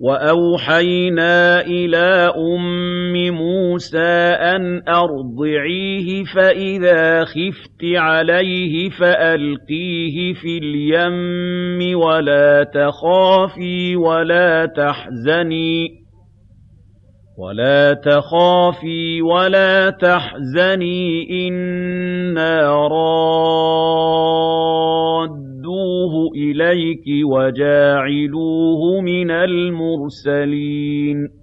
وَأَوْحَيْنَا إِلَىٰ أُمِّ مُوسَىٰ أَنْ أَرْضِعِيهِ فَإِذَا خِفْتِ عَلَيْهِ فَأَلْقِيهِ فِي الْيَمِّ وَلَا تَخَافِي وَلَا تَحْزَنِي ۖ إِنَّا رَادُّوهُ إِلَيْكِ وَجَاعِلُوهُ مِنَ الْمُرْسَلِينَ.